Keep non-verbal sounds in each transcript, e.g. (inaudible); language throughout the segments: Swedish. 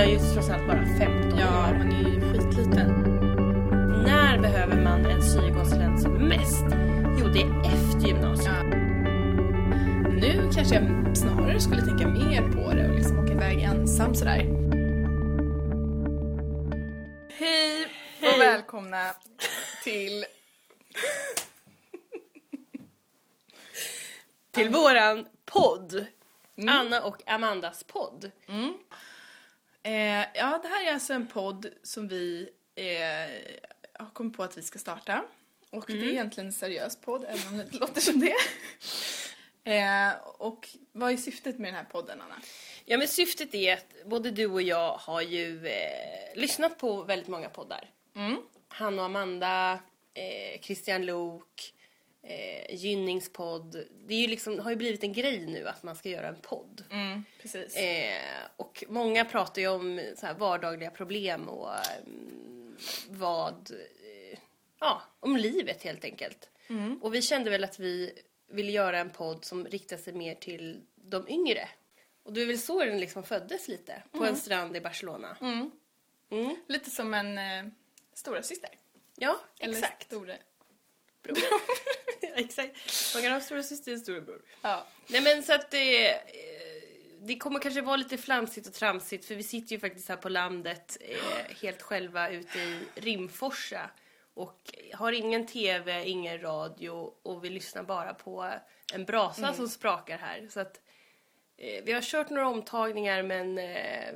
är ju trots allt bara 15 Ja, år. man är ju skitliten. När behöver man en syokonsulent som mest? Jo, det är efter gymnasiet. Ja. Nu kanske jag snarare skulle tänka mer på det och liksom åka iväg ensam sådär. Hej Hej. och välkomna till... Till våran podd. Mm. Anna och Amandas podd. Eh, ja, det här är alltså en podd som vi eh, har kommit på att vi ska starta. Och det är egentligen en seriös podd, även om det inte låter som det. (laughs) Eh, och vad är syftet med den här podden, Anna? Ja, men syftet är att både du och jag har ju eh, lyssnat på väldigt många poddar. Mm. Han och Amanda, eh, Christian Lok, eh, Gynnings podd. Det är ju liksom, har ju blivit en grej nu att man ska göra en podd. Mm, precis. Eh, och många pratar ju om så här vardagliga problem och mm, vad, eh, ja, om livet helt enkelt. Och vi kände väl att vi ville göra en podd som riktar sig mer till de yngre. Och det är väl så den liksom föddes lite, på en strand i Barcelona. Mm. Mm. Lite som en eh, stora syster. Ja, Eller exakt. store... (laughs) (laughs) exakt. Man kan ha stora syster och storebror. Ja. Nej men så att det, eh, det kommer kanske vara lite flamsigt och tramsigt för vi sitter ju faktiskt här på landet eh, helt själva ute i Rimforsa och har ingen tv, ingen radio och vi lyssnar bara på en brasa som sprakar här. Så att eh, vi har kört några omtagningar men eh,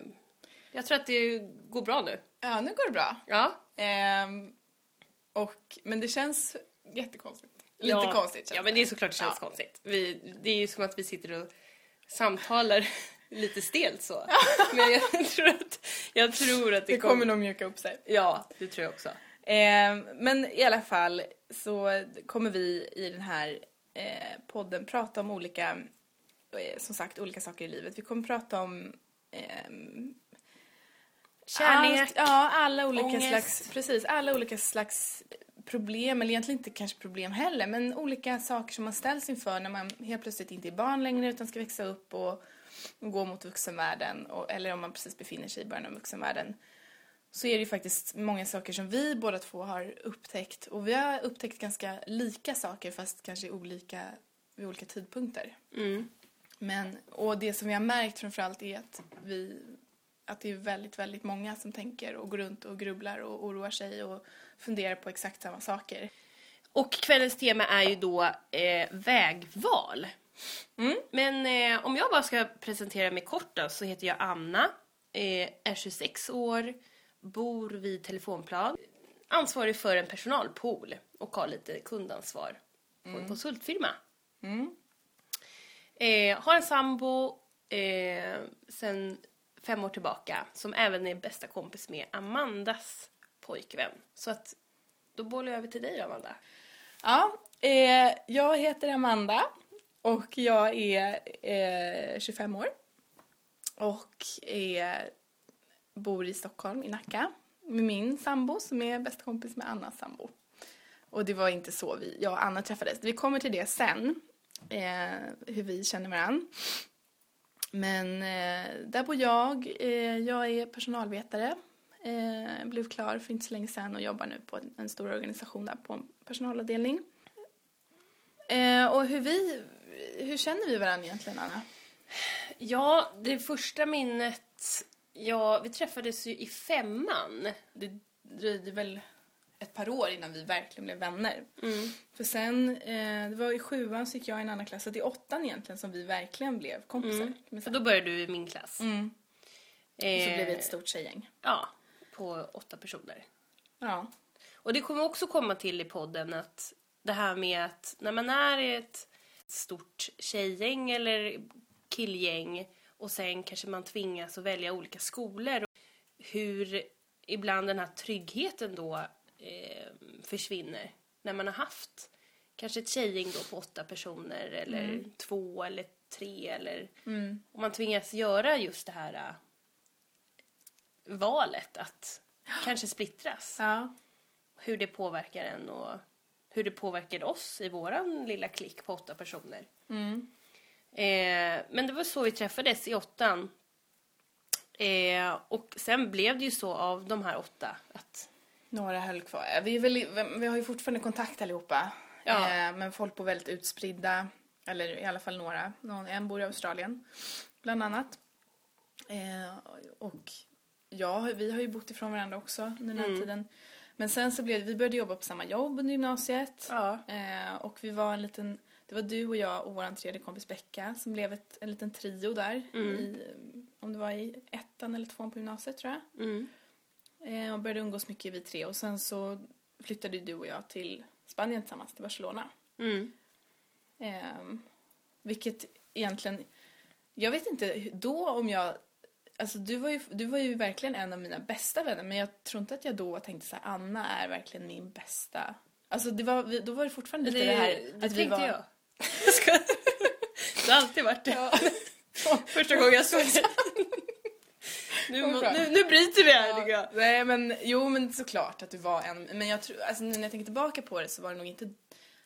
jag tror att det går bra nu. ja, nu går det bra. Ja. Ehm, och, men det känns jättekonstigt. Lite ja, konstigt Ja, men det är såklart det känns Ja. konstigt. Vi, det är ju som att vi sitter och samtalar (laughs) lite stelt så. (laughs) Men jag tror att, jag tror att det, Det kommer nog mjuka upp sig. Ja, det tror jag också. Ehm, men i alla fall så kommer vi i den här eh, podden prata om olika, eh, som sagt, olika saker i livet. Vi kommer prata om ehm, Kärlek. Allt, ja, alla olika ångest. slags, precis, alla olika slags problem, eller egentligen inte kanske problem heller, men olika saker som man ställs inför när man helt plötsligt inte är barn längre utan ska växa upp och, och gå mot vuxenvärlden, och, eller om man precis befinner sig i början av vuxenvärlden. Så är det ju faktiskt många saker som vi båda två har upptäckt, och vi har upptäckt ganska lika saker fast kanske olika, vid olika tidpunkter. Mm. Men, och det som vi har märkt framförallt är att vi att det är väldigt, väldigt många som tänker och går runt och grubblar och oroar sig och funderar på exakt samma saker. Och kvällens tema är ju då eh, vägval. Mm. Men eh, om jag bara ska presentera mig kort då, så heter jag Anna, eh, är 26 år, bor vid telefonplan, ansvarig för en personalpool och har lite kundansvar på en konsultfirma. Mm. Eh, har en sambo eh, sen fem år tillbaka som även är bästa kompis med Amandas pojkvän. Så att då bollar jag över till dig Amanda. Ja, eh, jag heter Amanda och jag är eh, 25 år och är, bor i Stockholm, i Nacka, med min sambo som är bästa kompis med Annas sambo. Och det var inte så vi, jag och Anna träffades. Vi kommer till det sen, eh, hur vi känner varandra. Men eh, där bor jag. Eh, jag är personalvetare. Eh, blev klar för inte så länge sedan och jobbar nu på en, en stor organisation där på en personalavdelning. Eh, och hur vi, hur känner vi varandra egentligen Anna? Ja, det första minnet... Ja, vi träffades ju i femman. Det dröjde väl ett par år innan vi verkligen blev vänner. Mm. För sen, eh, det var i sjuan så gick jag i en annan klass, så det är åttan egentligen som vi verkligen blev kompisar. Så säga. då började du i min klass. Mm. Eh, Så blev vi ett stort tjejgäng. Ja, på åtta personer. Ja. Och det kommer också komma till i podden att det här med att när man är i ett stort tjejgäng eller killgäng och sen kanske man tvingas att välja olika skolor. Hur ibland den här tryggheten då eh, försvinner. När man har haft kanske ett tjejgäng då på åtta personer eller två eller tre eller Mm. och man tvingas göra just det här valet att kanske splittras. Ja. Hur det påverkar en och hur det påverkar oss i våran lilla klick på åtta personer. Mm. Eh, men det var så vi träffades i åttan. Eh, och sen blev det ju så av de här åtta att Några höll kvar. Vi, väl, vi har ju fortfarande kontakt allihopa. Ja. Eh, men folk bor väldigt utspridda. Eller i alla fall några. Någon, en bor i Australien, bland annat. Eh, och ja, vi har ju bott ifrån varandra också under den här tiden. Men sen så blev det, vi började jobba på samma jobb under gymnasiet. Ja. Eh, och vi var en liten, det var du och jag och vår tredje kompis Becka som blev ett, en liten trio där. I, om det var i ettan eller tvåan på gymnasiet tror jag. mm, Eh, och började umgås mycket vi tre och sen så flyttade du och jag till Spanien tillsammans, till Barcelona. mm, Eh, vilket egentligen, jag vet inte då om jag, alltså du var, ju, du var ju verkligen en av mina bästa vänner men jag tror inte att jag då tänkte så här, Anna är verkligen min bästa. Alltså det var, då var det fortfarande lite det, här det att vi var... jag. (laughs) Det har alltid varit det. (laughs) Första gången jag såg det. (laughs) Nu, må- nu, nu bryter vi här tycker jag. Nej men jo men såklart att du var en, men jag tror, alltså nu när jag tänker tillbaka på det så var det nog inte,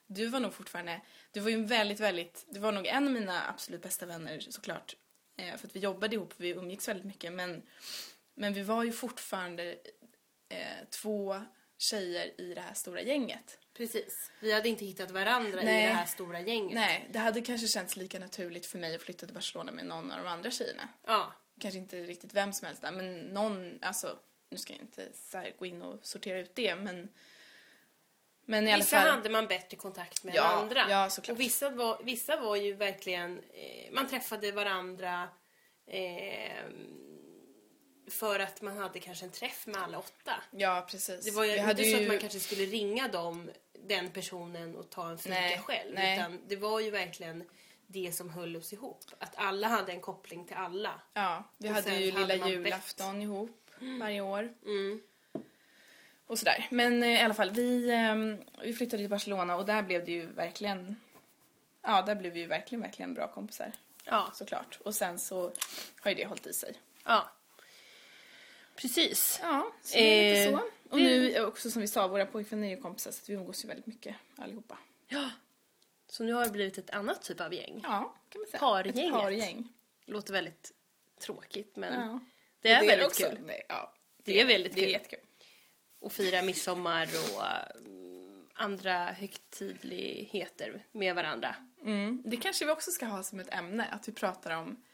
du var nog fortfarande, du var ju en väldigt, väldigt, du var nog en av mina absolut bästa vänner såklart. Eh, för att vi jobbade ihop, vi umgicks väldigt mycket men, men vi var ju fortfarande eh, två tjejer i det här stora gänget. Precis. Vi hade inte hittat varandra Nej. i det här stora gänget. Nej, det hade kanske känts lika naturligt för mig att flytta till Barcelona med någon av de andra tjejerna. Ja. kanske inte riktigt vem som helst där, men någon, alltså nu ska jag inte så här gå in och sortera ut det, men men i alla Vissa fall. hade man bättre kontakt med Ja, än andra. ja, såklart. och vissa var, vissa var ju verkligen, eh, man träffade varandra eh, för att man hade kanske en träff med alla åtta. Ja, precis. Det var ju inte så ju- att man kanske skulle ringa dem, den personen och ta en fika Nej, själv. nej. Utan det var ju verkligen det som höll oss ihop. Att alla hade en koppling till alla. Ja, vi Och hade ju hade lilla julafton ihop varje år. Mm. Och sådär. Men eh, i alla fall, vi, ehm, vi flyttade till Barcelona och där blev det ju verkligen, ja, där blev vi ju verkligen, verkligen bra kompisar. Ja. Såklart. Och sen så har ju det hållit i sig. ja. Precis. Ja, så det är lite Eh, så. Och det- nu också som vi sa, våra påkvänner är ju kompisar så vi umgås ju väldigt mycket allihopa. Ja. Så nu har det blivit ett annat typ av gäng. Ja, kan man säga. Pargänget. Ett pargäng. Låter väldigt tråkigt men Ja. det är Och väldigt också. kul. Nej, ja. Det är väldigt det är kul. jättekul. Och fira midsommar och mm, andra högtidligheter med varandra. Mm. Det kanske vi också ska ha som ett ämne, att vi pratar om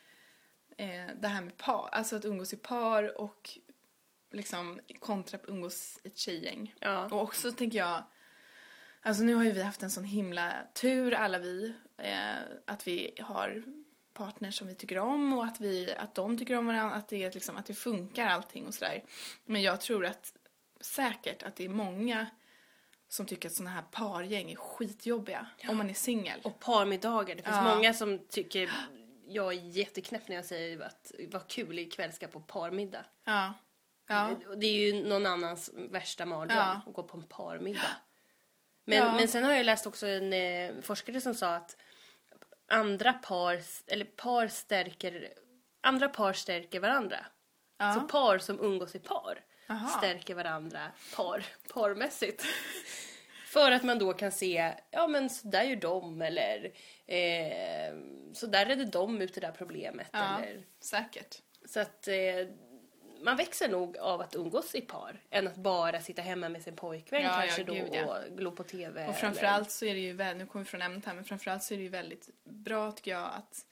eh, det här med par, alltså att umgås i par och liksom kontra att umgås i ett tjejgäng. Ja. Och också tänker jag, alltså nu har ju vi haft en sån himla tur alla vi, eh, att vi har partners som vi tycker om och att, vi, att de tycker om varandra, att det, är liksom, att det funkar allting och sådär. Men jag tror att säkert att det är många som tycker att såna här pargäng är skitjobbiga om man är singel. Och parmiddagar. Det finns Ja. många som tycker jag är jätteknäpp när jag säger att vad kul ikväll ska på parmiddag. Ja. Ja. Och Det är ju någon annans värsta mardröm Ja. att gå på en parmiddag. Men, Ja. men sen har jag läst också en eh, forskare som sa att andra par, eller par stärker, andra par stärker varandra. Ja. Så par som umgås i par Aha. stärker varandra par, parmässigt. För att man då kan se, ja men så där gör de eller eh, så där redde de ut det där problemet. Ja, Eller, säkert. så att eh, man växer nog av att umgås i par än att bara sitta hemma med sin pojkvän Ja, kanske ja, då gud, ja. och glo på TV. Och framförallt så är det ju, nu kommer vi från ämnet här, men framförallt så är det ju väldigt bra tycker jag att,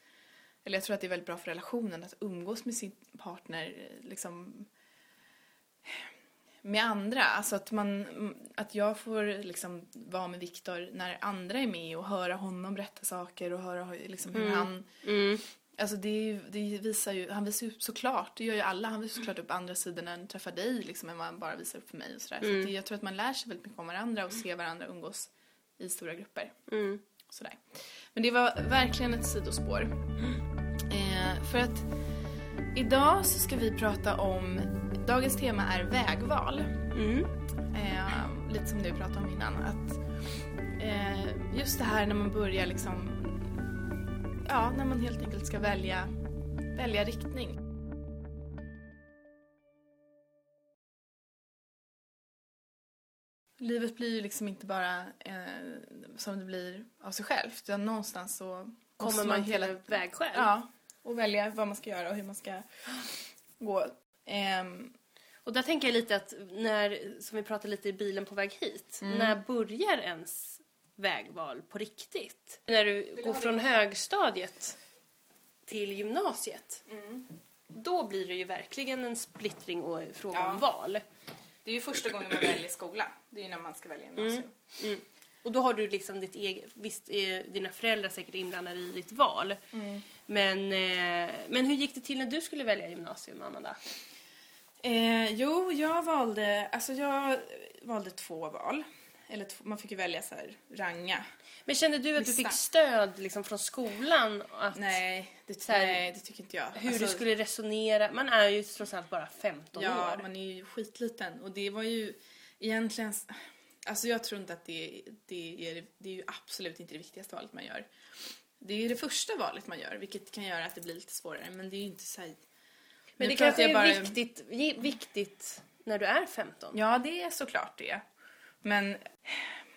eller jag tror att det är väldigt bra för relationen att umgås med sin partner liksom med andra. Alltså att man, att jag får liksom vara med Viktor när andra är med och höra honom berätta saker och höra liksom hur han Mm. Alltså det, det visar ju, han visar ju såklart, det gör ju alla, han visar såklart upp andra sidor när han träffar dig liksom än vad han bara visar upp för mig och sådär. Så Mm. att det, jag tror att man lär sig väldigt mycket om varandra och ser varandra umgås i stora grupper. Mm. Sådär. Men det var verkligen ett sidospår. Eh, för att idag så ska vi prata om, dagens tema är vägval. Mm. Eh, lite som vi pratade om innan. Att, eh, just det här när man börjar liksom, ja, när man helt enkelt ska välja, välja riktning. Livet blir ju liksom inte bara eh, som det blir av sig självt. Utan någonstans så Kommer man till hela vägskäl? Ja, och välja vad man ska göra och hur man ska gå. Ehm, Och där tänker jag lite att när, som vi pratade lite i bilen på väg hit, när börjar ens vägval på riktigt? När du går från högstadiet till gymnasiet, då blir det ju verkligen en splittring och fråga Ja. om val. det är ju första gången man väljer skola. Det är ju när man ska välja gymnasium. Och då har du liksom ditt eget, visst är dina föräldrar säkert inblandade i ditt val. Men, eh, men hur gick det till när du skulle välja gymnasium, Amanda? Eh, jo, jag valde, alltså jag valde två val. Eller två, man fick ju välja så här, ranga. Men kände du att du Lista. fick stöd liksom från skolan? Att Nej, det, här, nej, det tycker inte jag. hur Alltså, du skulle resonera? Man är ju trots allt bara 15 Ja, år. man är ju skitliten. Och det var ju egentligen... Alltså jag tror inte att det, det, är, det är ju absolut inte det viktigaste valet man gör. Det är ju det första valet man gör, vilket kan göra att det blir lite svårare. Men det är ju inte så här... Men det kanske är bara- viktigt, viktigt när du är 15. Ja, det är såklart det. Men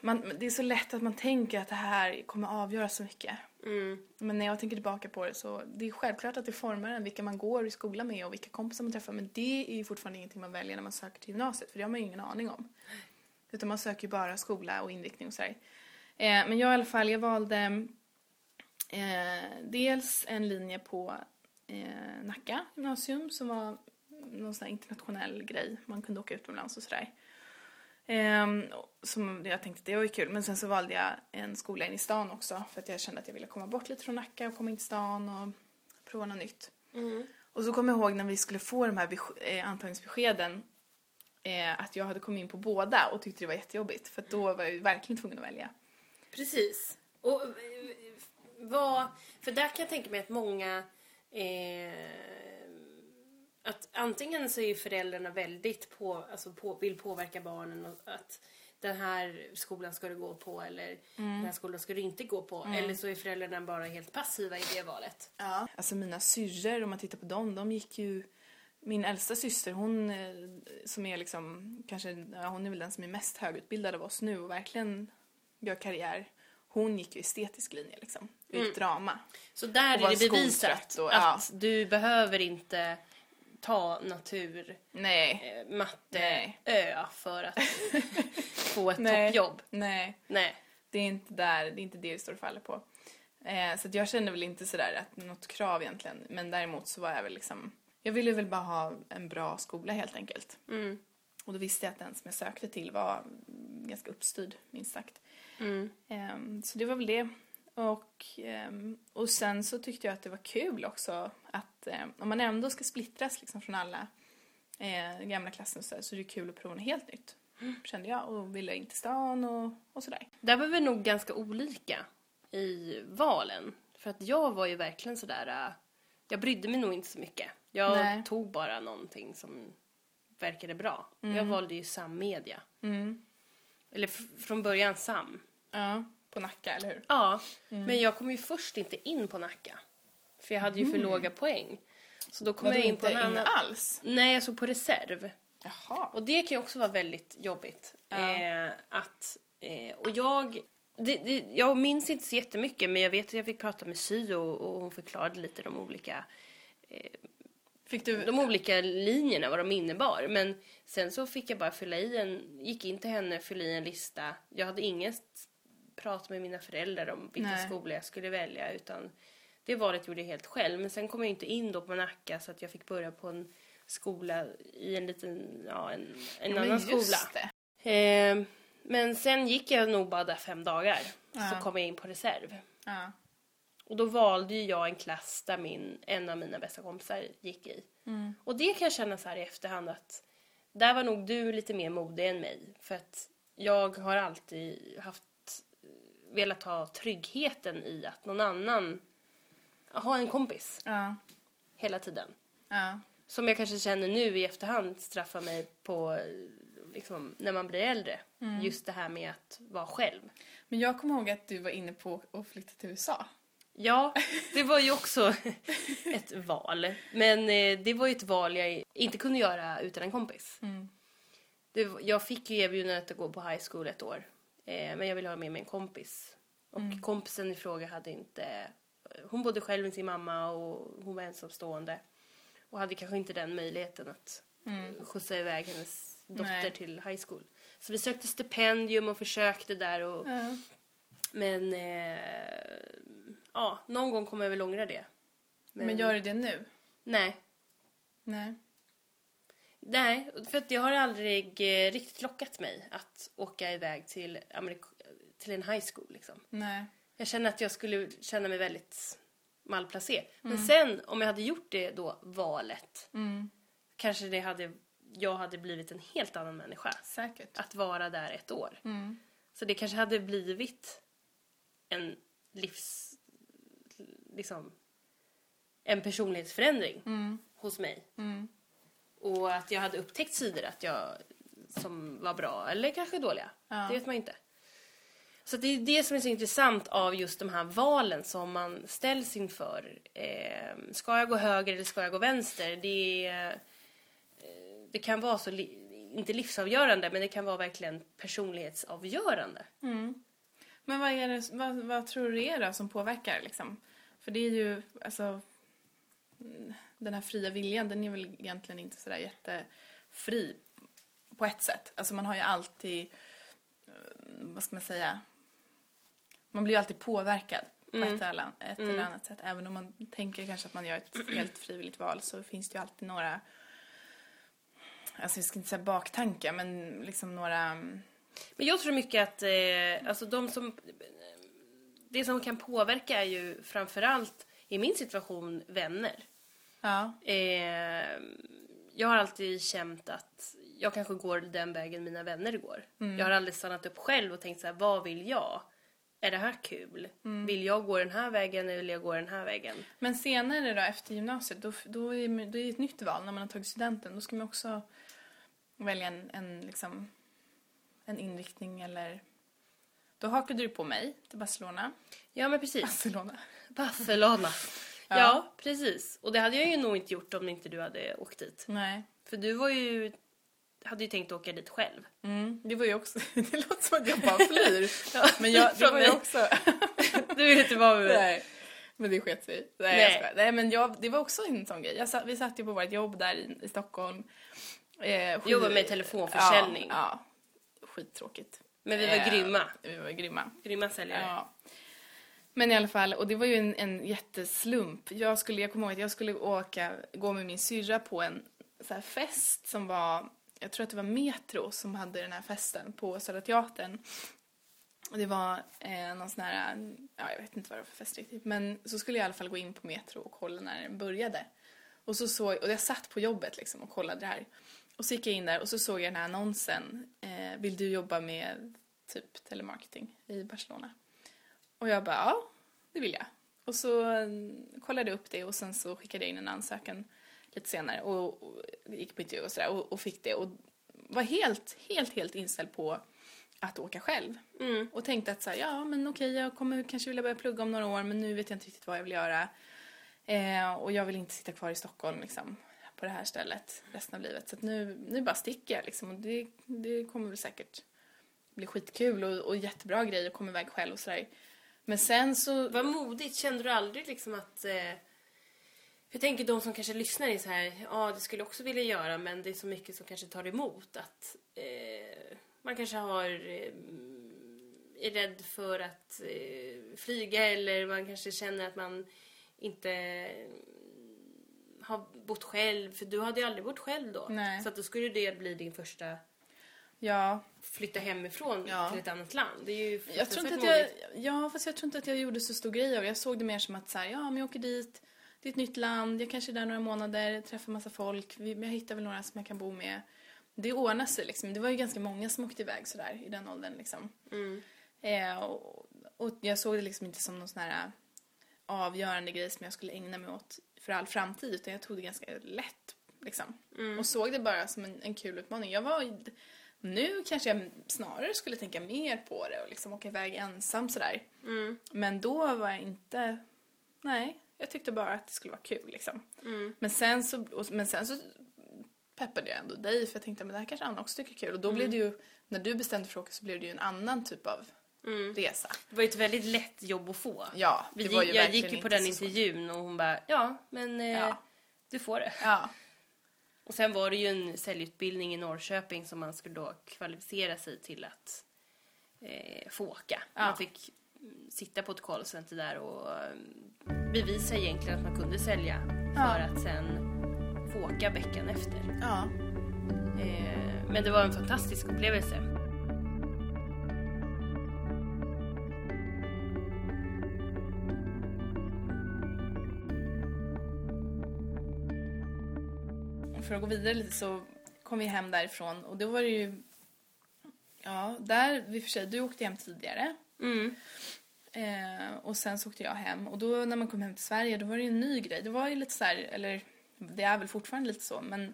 man, det är så lätt att man tänker att det här kommer avgöra så mycket. Mm. Men när jag tänker tillbaka på det så det är självklart att det formar en, vilka man går i skolan med och vilka kompisar man träffar. Men det är ju fortfarande ingenting man väljer när man söker till gymnasiet, för det har man ju ingen aning om. Utan man söker ju bara skola och inriktning och sådär. Eh, men jag i alla fall, jag valde eh, dels en linje på eh, Nacka gymnasium som var någon sån här internationell grej. Man kunde åka utomlands och sådär. Ehm, som jag tänkte det var ju kul. Men sen så valde jag en skola in i stan också för att jag kände att jag ville komma bort lite från Nacka och komma in till stan och prova något nytt. Och så kommer jag ihåg när vi skulle få de här eh, antagningsbeskeden eh, att jag hade kommit in på båda och tyckte det var jättejobbigt för då var jag ju verkligen tvungen att välja. Precis. Och eh, vad... För där kan jag tänka mig att många... Eh, att antingen så är föräldrarna väldigt på, alltså på, vill påverka barnen och att den här skolan ska du gå på eller den här skolan ska du inte gå på. Eller så är föräldrarna bara helt passiva i det valet. Ja. Alltså mina syrror, om man tittar på dem, de gick ju... Min äldsta syster, hon eh, som är liksom, kanske, ja, hon är väl den som är mest högutbildad av oss nu och verkligen gör karriär. Hon gick ju estetisk linje liksom, ut drama. Så där är det bevisat och- ja. att du behöver inte ta natur, Nej, eh, matte, Nej. ö för att (laughs) få ett Nej. toppjobb. nej. Nej. Det är inte där, det är inte det det står och faller på. Eh, så jag kände väl inte sådär att något krav egentligen. Men däremot så var jag väl liksom, jag ville väl bara ha en bra skola helt enkelt. Mm. Och då visste jag att den som jag sökte till var mm, ganska uppstyrd, minst sagt. Mm. Ehm, så det var väl det. Och, ehm, och sen så tyckte jag att det var kul också att ehm, om man ändå ska splittras liksom från alla eh, gamla klassen så, så är det kul att prova något helt nytt. Kände jag och ville in till stan och, och sådär. Där var vi nog ganska olika i valen. För att jag var ju verkligen sådär... äh, Jag brydde mig nog inte så mycket. Jag Nej. tog bara någonting som verkade bra. Jag valde ju sammedia. Mm. Eller från början sam. Ja, på Nacka, eller hur? Ja, men jag kom ju först inte in på Nacka. För jag hade ju för låga poäng. Så då kom jag in på en annan... alls? Nej, jag såg på reserv. Jaha. Och det kan ju också vara väldigt jobbigt. Ja. Eh, att, eh, och jag, det, det, jag minns inte så jättemycket men jag vet att jag fick prata med Syo och hon förklarade lite de olika, Fick du... de olika linjerna, vad de innebar. Men sen så fick jag bara fylla i en, gick in till henne, fylla i en lista. Jag hade inget prat med mina föräldrar om vilken Nej. skola jag skulle välja utan det valet gjorde jag helt själv. Men sen kom jag inte in då på Nacka så att jag fick börja på en skola i en liten, ja en, en Men annan skola. Eh, men sen gick jag nog bara där fem dagar. Ja. Så kom jag in på reserv. Ja. Och då valde ju jag en klass där min, en av mina bästa kompisar gick i. Mm. Och det kan jag känna så här i efterhand att där var nog du lite mer modig än mig. För att jag har alltid haft velat ha tryggheten i att någon annan ha en kompis Ja. hela tiden. Ja. Som jag kanske känner nu i efterhand straffar mig på liksom, när man blir äldre. Just det här med att vara själv. Men jag kommer ihåg att du var inne på att flytta till USA. Ja, (laughs) det var ju också ett val. Men eh, det var ju ett val jag inte kunde göra utan en kompis. Mm. Jag fick ju erbjudandet att gå på high school ett år. Eh, men jag ville ha med mig en kompis. Och kompisen i fråga hade inte... Hon bodde själv med sin mamma och hon var ensamstående. och hade kanske inte den möjligheten att skjutsa iväg hennes dotter Mm. Nej. till high school. Så vi sökte stipendium och försökte där och Ja. men eh, ja, någon gång kommer jag väl ångra det. Men gör du det nu? Nej. Nej. Nej, för att det har aldrig eh, riktigt lockat mig att åka iväg till, Amerik- till en high school liksom. Nej. Jag känner att jag skulle känna mig väldigt malplacerad. Mm. Men sen om jag hade gjort det då valet Mm. kanske det hade, jag hade blivit en helt annan människa. Säkert. Att vara där ett år. Mm. Så det kanske hade blivit en livs... Liksom... En personlighetsförändring Mm. hos mig. Och att jag hade upptäckt sidor att jag, som var bra eller kanske dåliga. Ja. Det vet man inte. Så det är det som är så intressant av just de här valen som man ställs inför. Eh, ska jag gå höger eller ska jag gå vänster? Det, är, eh, det kan vara så, inte livsavgörande, men det kan vara verkligen personlighetsavgörande. Mm. Men vad, är det, vad, vad tror du det är då som påverkar liksom? För det är ju, alltså, den här fria viljan, den är väl egentligen inte sådär jättefri på ett sätt. Alltså man har ju alltid, eh, vad ska man säga, man blir ju alltid påverkad på Mm. ett, eller, ett eller annat sätt. Även om man tänker kanske att man gör ett helt frivilligt val så finns det ju alltid några, alltså jag ska inte säga baktankar, men liksom några, mm, Men jag tror mycket att eh, alltså de som... Det som kan påverka är ju framförallt, i min situation, vänner. ja, Eh, jag har alltid känt att jag kanske går den vägen mina vänner går. Mm. Jag har aldrig stannat upp själv och tänkt så här, vad vill jag? Är det här kul? Mm. Vill jag gå den här vägen eller vill jag gå den här vägen? Men senare då, efter gymnasiet, då, då är då är det ett nytt val när man har tagit studenten. Då ska man också välja en, en, liksom, en inriktning eller... Då hakade du på mig till Barcelona. Ja, men precis. Barcelona. (laughs) Barcelona. Ja. ja. precis. Och det hade jag ju nog inte gjort om inte du hade åkt dit. Nej. För du var ju... hade ju tänkt åka dit själv. Mm, det var ju också... (laughs) Det låter som att jag bara flyr. (laughs) Men jag, det var ju mig. också... Du vet inte vad vi... Nej. Men det sket sig. Nej, Nej. jag. Nej, men jag, det var också en sån grej. Satt, vi satt ju på vårt jobb där i, i Stockholm. Eh, Jobbar med telefonförsäljning. Ja, ja. Skittråkigt. Men vi var Eh, grymma. Vi var grymma. Grymma säljare. Ja. Men i alla fall, och det var ju en, en jätteslump. Jag, skulle, jag kommer ihåg att jag skulle åka, gå med min syrra på en så här fest som var, jag tror att det var Metro som hade den här festen på Södra Teatern. Och det var eh, någon sån här, ja jag vet inte vad det var för fest riktigt, men så skulle jag i alla fall gå in på Metro och kolla när den började. Och så såg, och jag satt på jobbet liksom och kollade det här. Och så gick jag in där och så såg jag den här annonsen, eh, vill du jobba med typ telemarketing i Barcelona? Och jag bara, ja, det vill jag. Och så mm, kollade jag upp det och sen så skickade jag in en ansökan lite senare och, och gick på intervju och sådär och, och fick det och var helt, helt, helt inställd på att åka själv. Mm. Och tänkte att så här, ja men okej jag kommer kanske vilja börja plugga om några år men nu vet jag inte riktigt vad jag vill göra. Eh, och jag vill inte sitta kvar i Stockholm liksom på det här stället resten av livet. Så att nu, nu bara sticker jag liksom och det, det kommer väl säkert bli skitkul och, och jättebra grej att komma iväg själv och sådär. Men sen så... Vad modigt. Kände du aldrig liksom att... Eh, jag tänker de som kanske lyssnar är så här, ja det skulle jag också vilja göra men det är så mycket som kanske tar emot att eh, man kanske har eh, är rädd för att eh, flyga eller man kanske känner att man inte har bott själv för du hade ju aldrig bott själv då. Nej. Så att då skulle det bli din första Ja, flytta hemifrån Ja. till ett annat land. Det är ju jag tror inte att jag... Ja, fast jag tror inte att jag gjorde så stor grej av det. Jag såg det mer som att så här, ja men jag åker dit, det är ett nytt land, jag kanske är där några månader, träffar massa folk, jag hittar väl några som jag kan bo med. Det ordnar sig liksom. Det var ju ganska många som åkte iväg sådär i den åldern liksom. Mm. Eh, och, och jag såg det liksom inte som någon sån här avgörande grej som jag skulle ägna mig åt för all framtid utan jag tog det ganska lätt liksom. Och såg det bara som en, en kul utmaning. Jag var nu kanske jag snarare skulle tänka mer på det och liksom åka iväg ensam sådär. Mm. Men då var jag inte, nej, jag tyckte bara att det skulle vara kul liksom. Mm. Men sen så, och- men sen så peppade jag ändå dig för jag tänkte att det här kanske Anna också tycker är kul. Och då blev det ju, när du bestämde för att åka så blev det ju en annan typ av resa. Det var ju ett väldigt lätt jobb att få. Ja, Vi det gick, var ju jag gick ju på den intervjun och hon bara, ja men eh, Ja. du får det. Ja. Och sen var det ju en säljutbildning i Norrköping som man skulle då kvalificera sig till att eh, få åka. Ja. Man fick sitta på ett callcenter där och mm, bevisa egentligen att man kunde sälja Ja. för att sen få åka veckan efter. Ja. Eh, men det var en fantastisk upplevelse. För att gå vidare lite så kom vi hem därifrån och då var det ju... Ja, där, vi för sig, du åkte hem tidigare. Mm. Eh, och sen så åkte jag hem och då när man kom hem till Sverige då var det ju en ny grej. Det var ju lite så här, eller det är väl fortfarande lite så men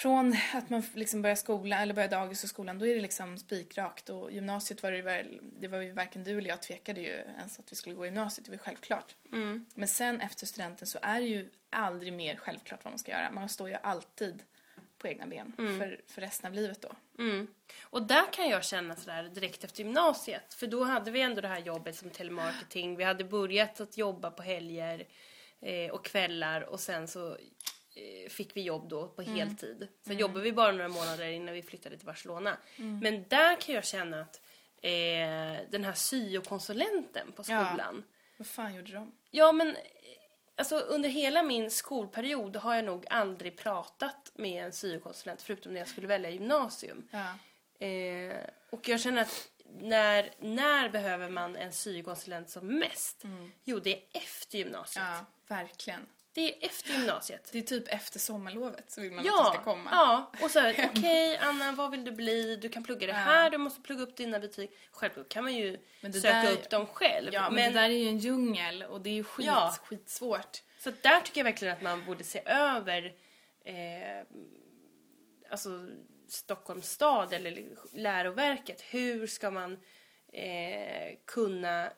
från att man liksom börjar skola eller börjar dagis och skolan då är det liksom spikrakt och gymnasiet var det väl, det var ju varken du eller jag tvekade ju ens att vi skulle gå gymnasiet, det var självklart. Mm. Men sen efter studenten så är det ju aldrig mer självklart vad man ska göra. Man står ju alltid på egna ben för, för resten av livet då. Mm. Och där kan jag känna sådär direkt efter gymnasiet. För då hade vi ändå det här jobbet som telemarketing. Vi hade börjat att jobba på helger eh, och kvällar och sen så fick vi jobb då på heltid. Sen jobbade vi bara några månader innan vi flyttade till Barcelona. Men där kan jag känna att eh, den här syokonsulenten på Ja. skolan. Vad fan gjorde de? Ja, men eh, alltså, under hela min skolperiod har jag nog aldrig pratat med en syokonsulent förutom när jag skulle välja gymnasium. Ja. Eh, och jag känner att när, när behöver man en syokonsulent som mest? Jo, det är efter gymnasiet. ja, verkligen. Det är efter gymnasiet. Det är typ efter sommarlovet så vill man att det Ja, ska komma. ja, och så här, (laughs) okej Anna, vad vill du bli? Du kan plugga det här, du måste plugga upp dina betyg. Självklart kan man ju Men söka där- upp dem själv. Ja, men, det där är ju en djungel och det är ju skit, Ja. skitsvårt. Så där tycker jag verkligen att man borde se över eh, alltså Stockholms stad eller läroverket. Hur ska man eh, kunna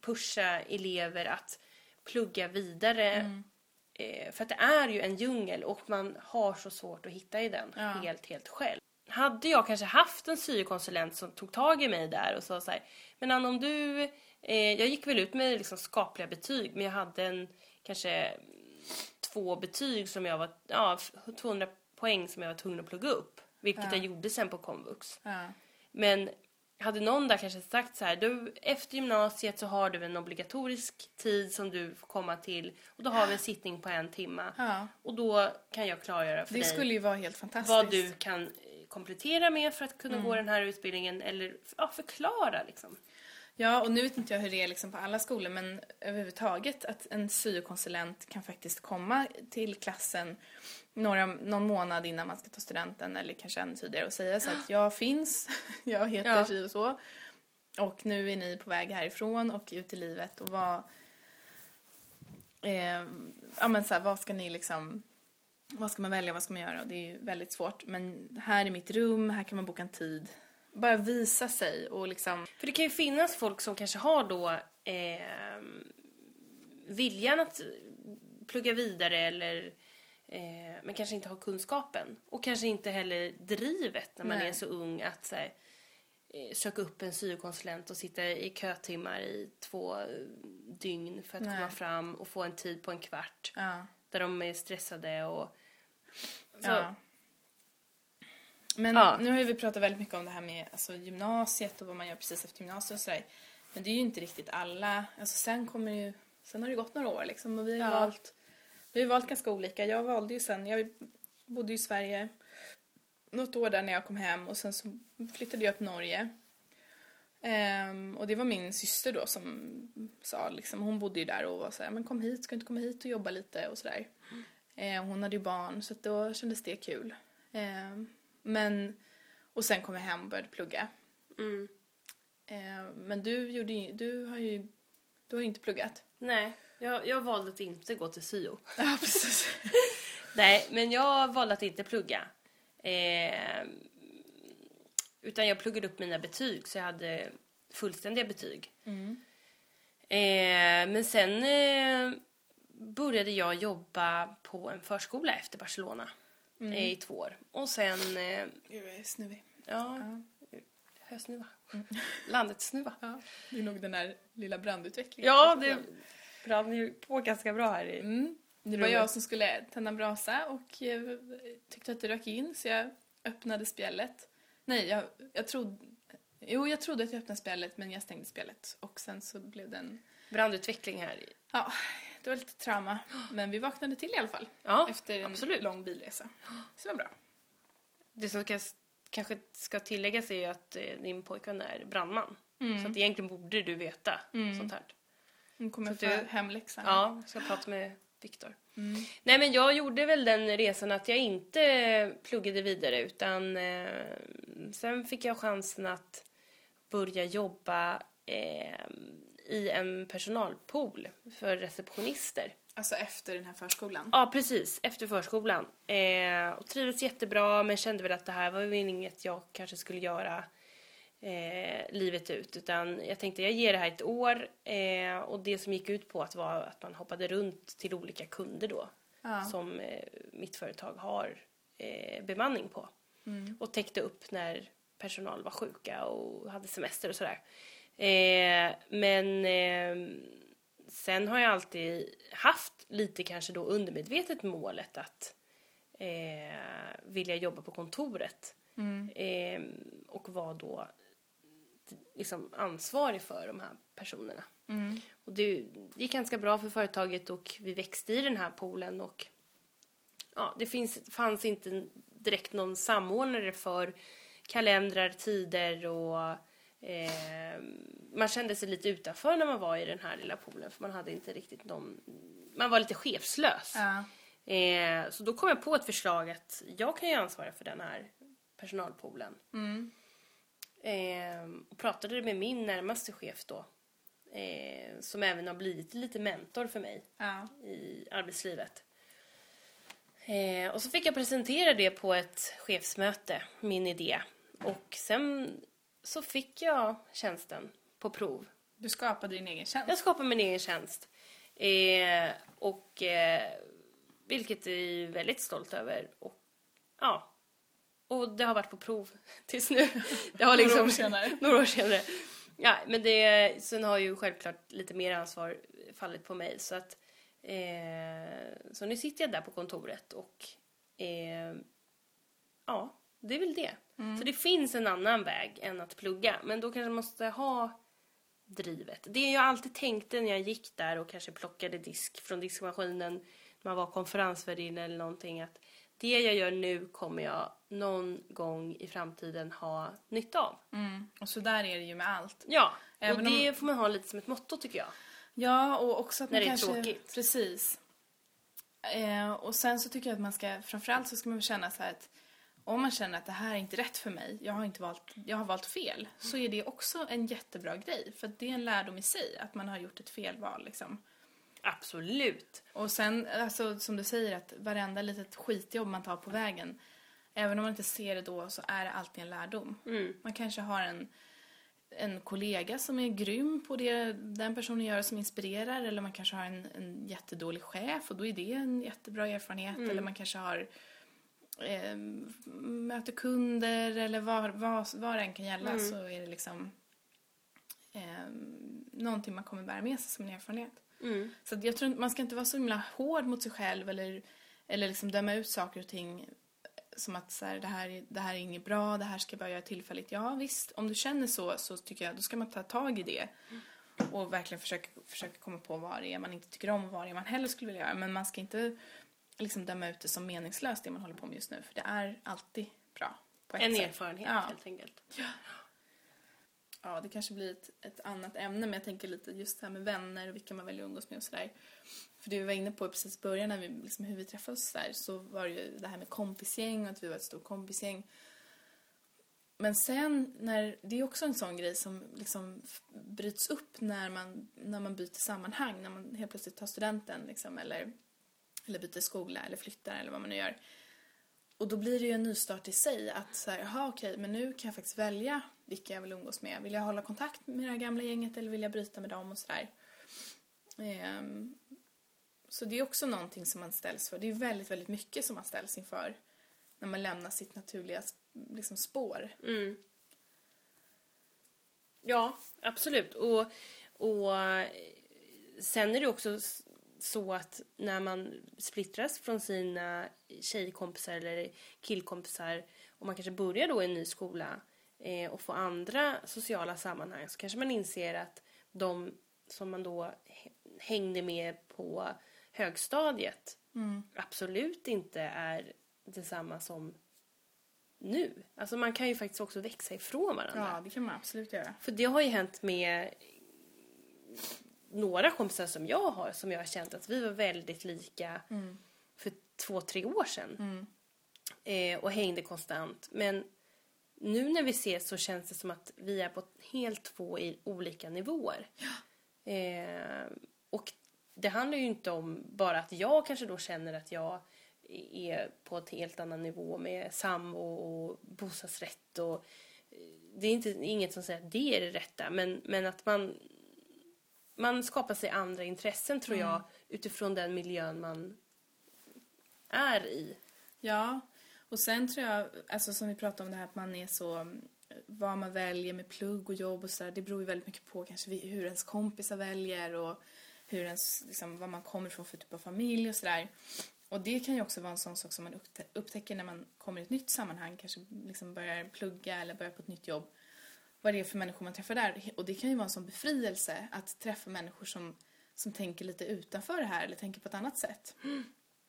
pusha elever att plugga vidare? Mm. Eh, för att det är ju en djungel och man har så svårt att hitta i den Ja. helt, helt själv. Hade jag kanske haft en syokonsulent som tog tag i mig där och sa så här, men Anna om du, eh, jag gick väl ut med liksom skapliga betyg men jag hade en kanske två betyg som jag var, ja 200 poäng som jag var tvungen att plugga upp. Vilket Ja. jag gjorde sen på komvux. Ja. Men hade någon där kanske sagt så här, du, efter gymnasiet så har du en obligatorisk tid som du får komma till och då har vi en sittning på en timme. Ja. Och då kan jag klargöra för Det dig skulle ju vara helt fantastiskt. vad du kan eh, komplettera med för att kunna Mm. gå den här utbildningen eller ja, förklara liksom. Ja, och nu vet inte jag hur det är liksom på alla skolor, men överhuvudtaget att en syokonsulent kan faktiskt komma till klassen några, någon månad innan man ska ta studenten eller kanske ännu tidigare och säga så att jag finns, (laughs) jag heter Ja. si och så och nu är ni på väg härifrån och ut i livet och vad eh, ja men så här, vad ska ni liksom vad ska man välja, vad ska man göra? Och det är ju väldigt svårt. Men här är mitt rum, här kan man boka en tid. Bara visa sig och liksom För det kan ju finnas folk som kanske har då eh, viljan att plugga vidare eller eh, men kanske inte har kunskapen. Och kanske inte heller drivet när man Nej. är så ung att så här, eh, söka upp en syokonsulent och sitta i kötimmar i två eh, dygn för att Nej. komma fram och få en tid på en kvart Ja. där de är stressade och så, ja. Men Ja. nu har ju vi pratat väldigt mycket om det här med alltså, gymnasiet och vad man gör precis efter gymnasiet och sådär. Men det är ju inte riktigt alla. Alltså, sen, kommer ju, sen har det gått några år liksom och vi har, Ja. valt, vi har valt ganska olika. Jag valde ju sen, jag bodde ju i Sverige något år där när jag kom hem och sen så flyttade jag till Norge. Ehm, och det var min syster då som sa liksom, hon bodde ju där och var såhär, men kom hit, ska du inte komma hit och jobba lite och sådär. Eh, hon hade ju barn så att då kändes det kul. Eh, men, och sen kom jag hem och började plugga. mm. Eh, men du, gjorde, ju- du har ju du har ju inte pluggat. Nej, jag, jag valde att inte gå till syo. (laughs) Ja, precis. (laughs) Nej, men jag valde att inte plugga. Eh, utan jag pluggade upp mina betyg så jag hade fullständiga betyg. Mm. Eh, men sen eh, började jag jobba på en förskola efter Barcelona eh, i två år. Och sen, eh, Gud, jag är snuvig. ja, Ja. hösnuva. Landets snuva. Ja, det är nog den där lilla brandutvecklingen. Ja, det brann ju på ganska bra här i Mm. Det var jag som skulle tända brasa och eh, tyckte att det rök in så jag öppnade spjället. Nej, jag, jag trodde... Jo, jag trodde att jag öppnade spjället men jag stängde spjället och sen så blev det en... Brandutveckling här. Ja, det var lite trauma. Men vi vaknade till i alla fall. Ja, efter en absolut. lång bilresa. Så det var bra. Det som ska, kanske ska tilläggas är ju att eh, din pojkvän är brandman. Mm. Så att egentligen borde du veta sånt här. Nu kommer få du- hemläxa. Ja, ska prata med Viktor. Mm. Nej men jag gjorde väl den resan att jag inte pluggade vidare utan eh, sen fick jag chansen att börja jobba eh, i en personalpool för receptionister. Alltså efter den här förskolan. Ja, precis. Efter förskolan. Eh, och trivdes jättebra men kände väl att det här var väl inget jag kanske skulle göra eh, livet ut. Utan jag tänkte jag ger det här ett år eh, och det som gick ut på att var att man hoppade runt till olika kunder då. Ja. Som eh, mitt företag har eh, bemanning på. Mm. Och täckte upp när personal var sjuka och hade semester och sådär. Eh, men eh, sen har jag alltid haft lite kanske då undermedvetet målet att eh, vilja jobba på kontoret. Mm. Eh, och vara då liksom ansvarig för de här personerna. Mm. Och det gick ganska bra för företaget och vi växte i den här poolen och ja, det finns, fanns inte direkt någon samordnare för kalendrar, tider och eh, man kände sig lite utanför när man var i den här lilla poolen för man hade inte riktigt någon, man var lite chefslös. Ja. Eh, så då kom jag på ett förslag att jag kan ju ansvara för den här personalpoolen. Mm. Eh, och pratade med min närmaste chef då. Eh, som även har blivit lite mentor för mig Ja. i arbetslivet. Eh, och så fick jag presentera det på ett chefsmöte, min idé. Och sen så fick jag tjänsten på prov. Du skapade din egen tjänst. Jag skapade min egen tjänst. Eh, och eh, vilket jag är väldigt stolt över. Och, ja. och det har varit på prov (laughs) tills nu. Det har liksom, Några år senare. (laughs) några år senare. Ja, men det, sen har ju självklart lite mer ansvar fallit på mig. Så att eh, så nu sitter jag där på kontoret och eh, ja, det är väl det. Så det finns en annan väg än att plugga. Men då kanske man måste ha drivet. Det jag alltid tänkte när jag gick där och kanske plockade disk från diskmaskinen när man var konferensvärdinna eller någonting att det jag gör nu kommer jag någon gång i framtiden ha nytta av. Mm. Och så där är det ju med allt. Ja, Även och det får man ha lite som ett motto tycker jag. Ja, och också att När man det är kanske... tråkigt. Precis. Eh, och sen så tycker jag att man ska, framförallt så ska man väl känna så här att om man känner att det här är inte rätt för mig, jag har, inte valt, jag har valt fel, så är det också en jättebra grej. För det är en lärdom i sig, att man har gjort ett felval liksom. Absolut. Och sen, alltså, som du säger, att varenda litet skitjobb man tar på vägen, även om man inte ser det då, så är det alltid en lärdom. Mm. Man kanske har en, en kollega som är grym på det den personen gör som inspirerar, eller man kanske har en, en jättedålig chef och då är det en jättebra erfarenhet, eller man kanske har eh, möter kunder eller vad, vad, vad det än kan gälla så är det liksom eh, någonting man kommer bära med sig som en erfarenhet. Mm. Så jag tror man ska inte vara så himla hård mot sig själv eller, eller liksom döma ut saker och ting som att så här, det, här, är- det här är inget bra, det här ska jag bara göra tillfälligt. Ja visst, om du känner så så tycker jag då ska man ta tag i det och verkligen försöka, försöka komma på vad det är man inte tycker om och vad det är man hellre skulle vilja göra. Men man ska inte liksom döma ut det som meningslöst det man håller på med just nu för det är alltid bra. En sätt. erfarenhet Ja. helt enkelt. Ja, det kanske blir ett, ett annat ämne, men jag tänker lite just det här med vänner och vilka man väljer att umgås med och sådär. För det vi var inne på precis i början, när vi, liksom hur vi träffades där, så var det ju det här med kompisgäng och att vi var ett stort kompisgäng. Men sen, när, det är också en sån grej som liksom bryts upp när man, när man byter sammanhang, när man helt plötsligt tar studenten liksom, eller, eller byter skola eller flyttar eller vad man nu gör. Och då blir det ju en nystart i sig att så här, jaha okej, men nu kan jag faktiskt välja vilka jag vill umgås med. Vill jag hålla kontakt med det här gamla gänget eller vill jag bryta med dem och sådär. Ehm, så det är också någonting som man ställs för. Det är väldigt, väldigt mycket som man ställs inför när man lämnar sitt naturliga liksom, spår. Mm. Ja, absolut. Och, och eh, sen är det också så att när man splittras från sina tjejkompisar eller killkompisar och man kanske börjar då i en ny skola eh, och får andra sociala sammanhang så kanske man inser att de som man då hängde med på högstadiet absolut inte är detsamma som nu. Alltså man kan ju faktiskt också växa ifrån varandra. Ja, det kan man absolut göra. För det har ju hänt med några kompisar som jag har som jag har känt att vi var väldigt lika för två, tre år sedan. Eh, och hängde konstant. Men nu när vi ses så känns det som att vi är på helt två i olika nivåer. Eh, och det handlar ju inte om bara att jag kanske då känner att jag är på ett helt annan nivå med sambo och bostadsrätt och eh, det är inte, inget som säger att det är det rätta men, men att man man skapar sig andra intressen tror jag utifrån den miljön man är i. Ja, och sen tror jag, alltså som vi pratade om det här att man är så, vad man väljer med plugg och jobb och sådär, det beror ju väldigt mycket på kanske hur ens kompisar väljer och hur ens, liksom, vad man kommer ifrån för typ av familj och sådär. Och det kan ju också vara en sån sak som man upptä- upptäcker när man kommer i ett nytt sammanhang, kanske liksom börjar plugga eller börjar på ett nytt jobb. Vad det är för människor man träffar där. Och det kan ju vara en sån befrielse att träffa människor som, som tänker lite utanför det här eller tänker på ett annat sätt.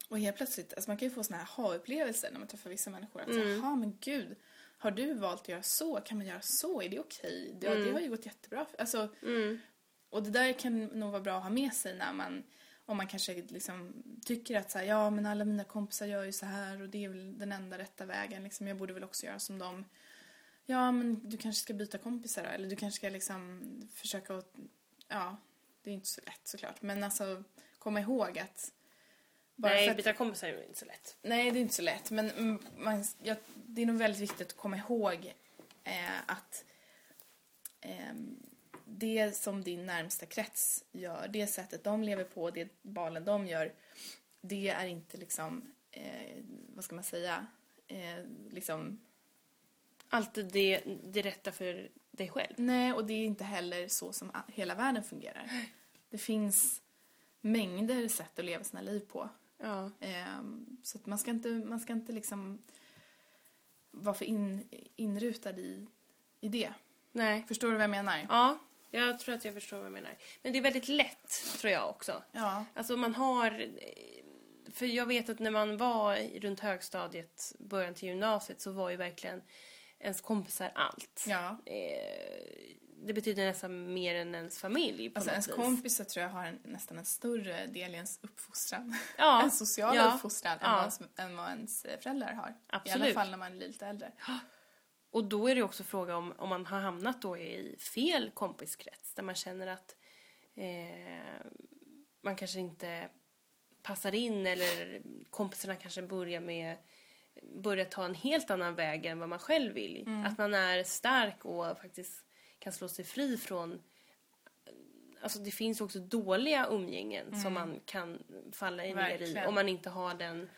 Och helt plötsligt, alltså man kan ju få såna här ha-upplevelser när man träffar vissa människor. Att mm. jaha men gud, har du valt att göra så? Kan man göra så? Är det okej? Ja, det har ju gått jättebra. Alltså, Och det där kan nog vara bra att ha med sig när man, om man kanske liksom tycker att så här, ja men alla mina kompisar gör ju så här och det är väl den enda rätta vägen. Liksom, jag borde väl också göra som dem. Ja men du kanske ska byta kompisar då, eller du kanske ska liksom försöka att, ja, det är inte så lätt såklart. Men alltså komma ihåg att bara Nej, att- byta kompisar är inte så lätt. Nej, det är inte så lätt. Men mm, man, ja, det är nog väldigt viktigt att komma ihåg eh, att ehm, det som din närmsta krets gör, det sättet de lever på, det valen de gör, det är inte liksom, eh, vad ska man säga, eh, liksom, Alltid det, det rätta för dig själv. nej, och det är inte heller så som hela världen fungerar. Det finns mängder sätt att leva sina liv på. Ja. Ehm, så att man ska inte, man ska inte liksom vara för in, inrutad i, i det. Nej. Förstår du vad jag menar? Ja, jag tror att jag förstår vad du menar. Men det är väldigt lätt, tror jag också. Ja. Alltså man har... För jag vet att när man var runt högstadiet, början till gymnasiet, så var ju verkligen ens kompisar allt. Ja. Eh, det betyder nästan mer än ens familj på Alltså något ens vis. kompisar tror jag har en, nästan en större del i ens uppfostran. Ja. (laughs) en social Ja. uppfostran Ja. än, vad, ens- än vad ens föräldrar har. I Absolut. alla fall när man är lite äldre. (gasps) Och då är det också fråga om om man har hamnat då i fel kompiskrets där man känner att eh, man kanske inte passar in eller kompisarna kanske börjar med börjar ta en helt annan väg än vad man själv vill. Att man är stark och faktiskt kan slå sig fri från Alltså det finns också dåliga umgängen som man kan falla ner i om man inte har den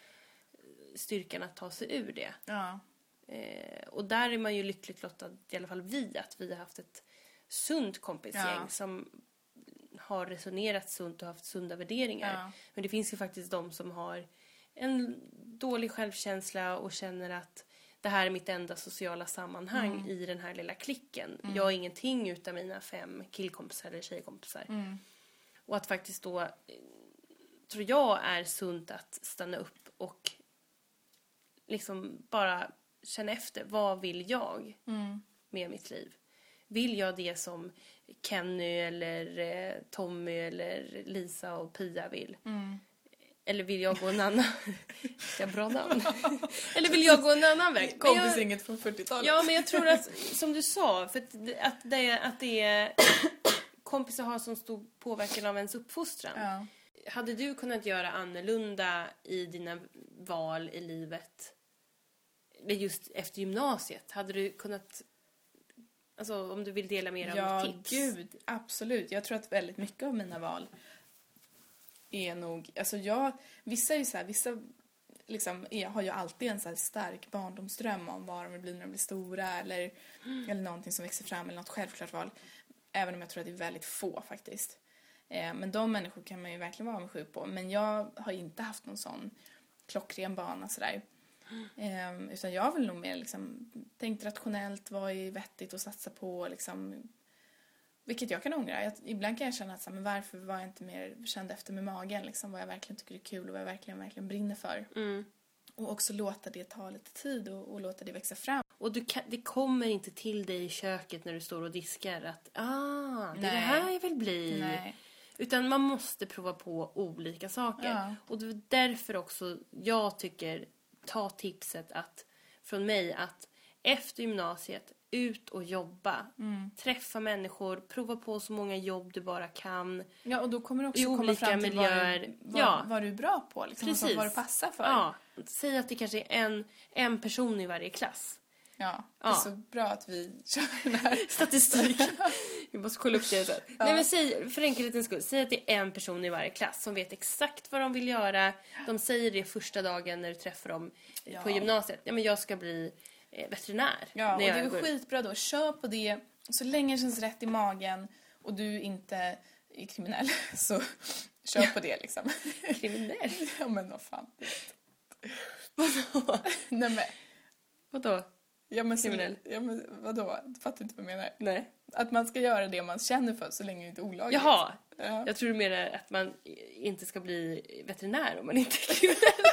styrkan att ta sig ur det. Ja. Eh, och där är man ju lyckligt lottad, i alla fall vi, att vi har haft ett sunt kompisgäng Ja. som har resonerat sunt och haft sunda värderingar. Ja. Men det finns ju faktiskt de som har en dålig självkänsla och känner att det här är mitt enda sociala sammanhang Mm. i den här lilla klicken. Jag är ingenting utan mina fem killkompisar eller tjejkompisar. Mm. Och att faktiskt då, eh, tror jag, är sunt att stanna upp och liksom bara känna efter. Vad vill jag Mm. med mitt liv? Vill jag det som Kenny eller eh, Tommy eller Lisa och Pia vill? Eller vill jag gå en annan... (laughs) Jag bra namn? (laughs) eller vill jag gå en annan väg? Kompisgänget från 40-talet. Ja, men jag tror att, (laughs) som du sa, för att det, att det, att det är kompisar har så stor påverkan av ens uppfostran. Ja. Hade du kunnat göra annorlunda i dina val i livet just efter gymnasiet? Hade du kunnat, alltså om du vill dela mer av Ja, tips? gud, absolut. Jag tror att väldigt mycket av mina val är nog, alltså jag, vissa är ju så här, vissa liksom är, har ju alltid en så stark barndomsdröm om vad de vill bli när de blir stora eller, eller någonting som växer fram eller något självklart val. Även om jag tror att det är väldigt få faktiskt. Eh, men de människor kan man ju verkligen vara avundsjuk på. Men jag har inte haft någon sån klockren bana sådär. Eh, utan jag har väl nog mer liksom tänkt rationellt, vad är vettigt att satsa på liksom. Vilket jag kan ångra. Jag, ibland kan jag känna att så här, men varför var jag inte mer känd efter med magen liksom vad jag verkligen tycker är kul och vad jag verkligen, verkligen brinner för. Mm. Och också låta det ta lite tid och, och låta det växa fram. Och du kan, det kommer inte till dig i köket när du står och diskar att ah, det, är det här jag vill bli. Nej. Utan man måste prova på olika saker. Ja. Och det är därför också jag tycker, ta tipset att, från mig att efter gymnasiet, ut och jobba. Mm. Träffa människor, prova på så många jobb du bara kan. Ja, och då kommer du också komma fram till miljöer. vad, du, vad, Ja. vad du är bra på. Liksom, Precis. vad du passar för. Ja, säg att det kanske är en, en person i varje klass. Ja, det är Ja. så bra att vi (laughs) kör den här. Statistik. (laughs) Vi måste kolla upp det sen. Nej men säg, för enkelhetens skull, säg att det är en person i varje klass som vet exakt vad de vill göra. De säger det första dagen när du träffar dem eh, på Ja. gymnasiet. Ja men jag ska bli veterinär. Ja, och det är skitbra då. Kör på det. Så länge det känns rätt i magen och du inte är kriminell (laughs) så kör på det liksom. (laughs) Kriminell? ja men vad fan. Vadå? Nej men. Vadå? Ja men, så, Kriminell. ja, men vadå? Du fattar inte vad jag menar. Nej. Att man ska göra det man känner för så länge det inte är olagligt. Jaha, Ja. jag tror du menar att man inte ska bli veterinär om man inte är kriminell.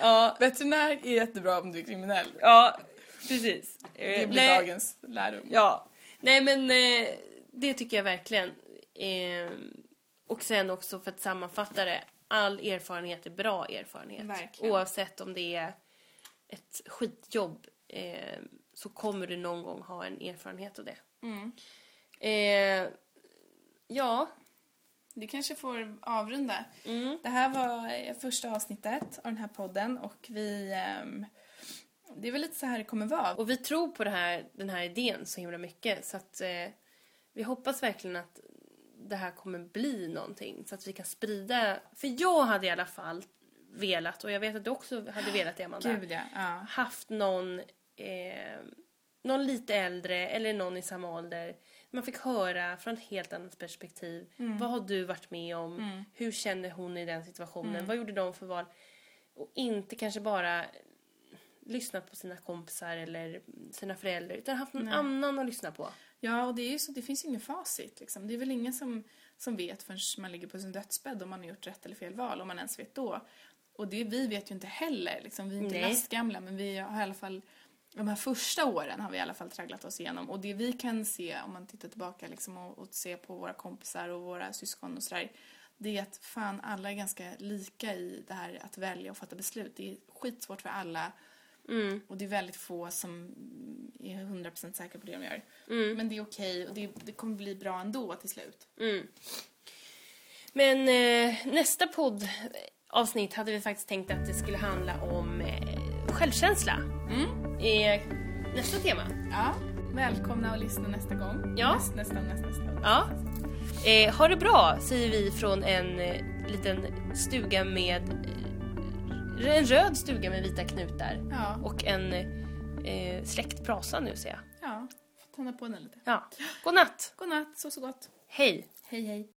Ja, Veterinär är jättebra om du är kriminell. ja, precis. Det Eh, blir nej. dagens lärdom. Ja, nej men eh, det tycker jag verkligen. Eh, och sen också för att sammanfatta det, all erfarenhet är bra erfarenhet. Verkligen. Oavsett om det är ett skitjobb så kommer du någon gång ha en erfarenhet av det. Mm. Ja, Vi kanske får avrunda. mm. Det här var första avsnittet av den här podden och vi... ehm, det är väl lite så här det kommer vara. och vi tror på här, den här idén så himla mycket så att eh, vi hoppas verkligen att det här kommer bli någonting så att vi kan sprida. För jag hade i alla fall velat, och jag vet att du också hade velat det Amanda, Gud ja. ja. haft någon, eh, någon lite äldre eller någon i samma ålder. Man fick höra från ett helt annat perspektiv. Vad har du varit med om? Hur känner hon i den situationen? Vad gjorde de för val? Och inte kanske bara lyssnat på sina kompisar eller sina föräldrar utan haft någon annan att lyssna på. Ja, och det är ju så, det finns ju ingen facit liksom. Det är väl ingen som, som vet förrän man ligger på sin dödsbädd om man har gjort rätt eller fel val, om man ens vet då. Och det, vi vet ju inte heller, liksom. vi är inte Nej. lastgamla, men vi har i alla fall de här första åren har vi i alla fall tragglat oss igenom. Och det vi kan se om man tittar tillbaka liksom, och, och ser på våra kompisar och våra syskon och sådär. Det är att fan alla är ganska lika i det här att välja och fatta beslut. Det är skitsvårt för alla. Mm. Och det är väldigt få som är 100% säkra på det de gör. Mm. Men det är okej och det, det kommer bli bra ändå till slut. Mm. Men eh, nästa poddavsnitt hade vi faktiskt tänkt att det skulle handla om eh, självkänsla. Mm. Eh, nästa tema. Ja, välkomna att lyssna nästa gång. Ja. Näst, nästan, näst, nästan. Ja. Eh, ha det bra, säger vi från en eh, liten stuga med... Eh, en röd stuga med vita knutar. Ja, Och en eh, släckt brasa nu ser jag. ja. Får tända på den lite. Ja. God natt. God natt, så så gott. Hej. Hej hej.